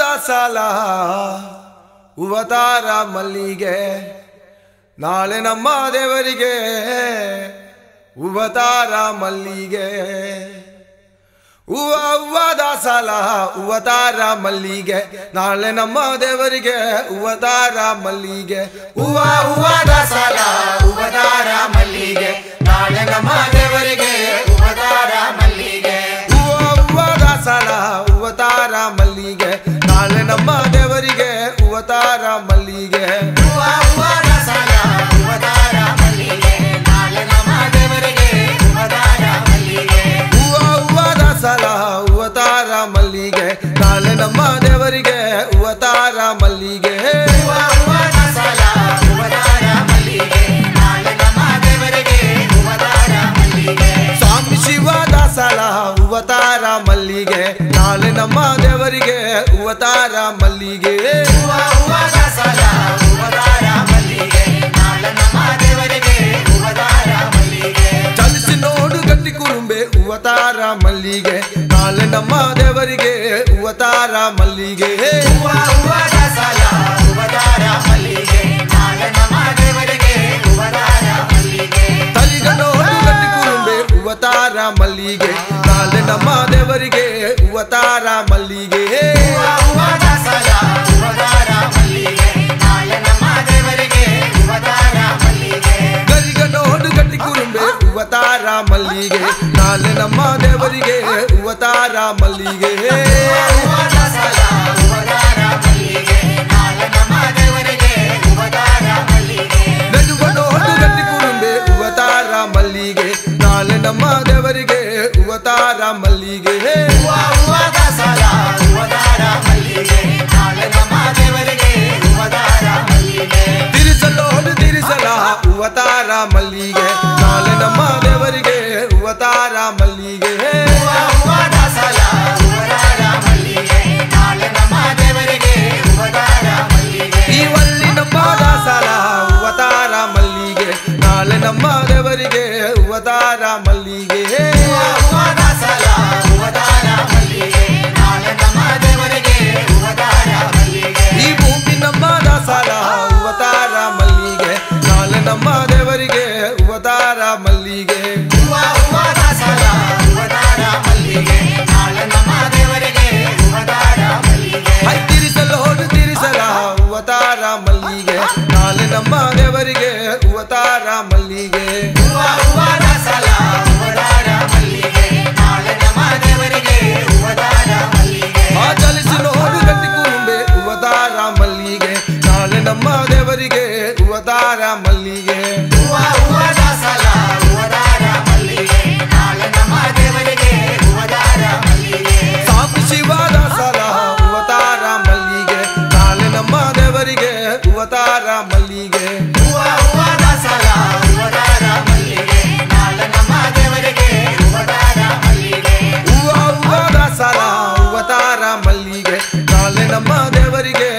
ದಾಸಾಲ ಉವತಾರ ಮಲ್ಲಿಗೆ, ನಾಳೆ ನಮ್ಮ ದೇವರಿಗೆ ಉವತಾರ ಮಲ್ಲಿಗೆ. ಹೂವ ಸಾಲ ಉವತಾರ ಮಲ್ಲಿಗೆ, ನಾಳೆ ನಮ್ಮ ದೇವರಿಗೆ ಉವತಾರ ಮಲ್ಲಿಗೆ. ಹೂವ ಹೂವ ದಾಸಾಲ ಉವತಾರ ಮಲ್ಲಿಗೆ, ನಾಳೆ ನಮ್ಮ ಮಲ್ಲಿಗೆ. ಮಲ್ಲಿಗೆ. ನಾಳೆ ನಮ್ಮ ದೇವರಿಗೆ ಉವತಾರ ಮಲ್ಲಿಗೆ. ಸ್ವಾಮಿ ಶಿವ ದಾಸಾಲ ಉವತಾರ ಮಲ್ಲಿಗೆ. ನಾಳೆ ನಮ್ಮ ದೇವರಿಗೆ ಉವತಾರ ಮಲ್ಲಿಗೆ. ಚಲಿಸಿ ನೋಡು ಗಟ್ಟಿ ಕುರುಂಬೆ ಉವತಾರ ಮಲ್ಲಿಗೆ. ನಾಳೆ ನಮ್ಮ ದೇವರಿಗೆ ಉವತಾರ ಮಲ್ಲಿಗೆ ಮಲ್ಲಿಗೆ ನಾಳೆ ನಮ್ಮ ದೇವರಿಗೆ ಉವತಾರ ಮಲ್ಲಿಗೆ ಹೂವ ಹೂವ ರಸಲ ಉವತಾರ ಮಲ್ಲಿಗೆ ನಾಳೆ ನಮ್ಮ ದೇವರಿಗೆ ಉವತಾರ ಮಲ್ಲಿಗೆ ಗರಿಗ ನೋಡು ಗಟ್ಟಿ ಕುರುಂಬೆ ಉವತಾರ ಮಲ್ಲಿಗೆ ನಾಳೆ ನಮ್ಮ ದೇವರಿಗೆ ಉವತಾರ ಮಲ್ಲಿಗೆ ಮಲ್ಲಿಗೆ ಹೂವ ಹೂವ ರಸಲ ಉವತಾರ ಮಲ್ಲಿಗೆ ನಾಳೆ ನಮ್ಮ ದೇವರಿಗೆ ಉವತಾರ ಮಲ್ಲಿಗೆ ತಿರಿಸಲೋಡು ತಿರಿಸಲ ಉವತಾರ ಮಲ್ಲಿಗೆ ನಾಳೆ ನಮ್ಮ ದೇವರಿಗೆ ಉವತಾರ ಮಲ್ಲಿಗೆ ಹೂವ ಹೂವ ರಸಲ ಉವತಾರ ಮಲ್ಲಿಗೆ ನಾಳೆ ನಮ್ಮ ದೇವರಿಗೆ ಉವತಾರ ಮಲ್ಲಿಗೆ ಈ ವಲ್ಲಿ ನಮ್ಮ ದಾಸರ ಉವತಾರ ಮಲ್ಲಿಗೆ ನಾಳೆ ನಮ್ಮ ದೇವರಿಗೆ ಉವತಾರ ಮಲ್ಲಿಗೆ मलिए ಅವರಿಗೆ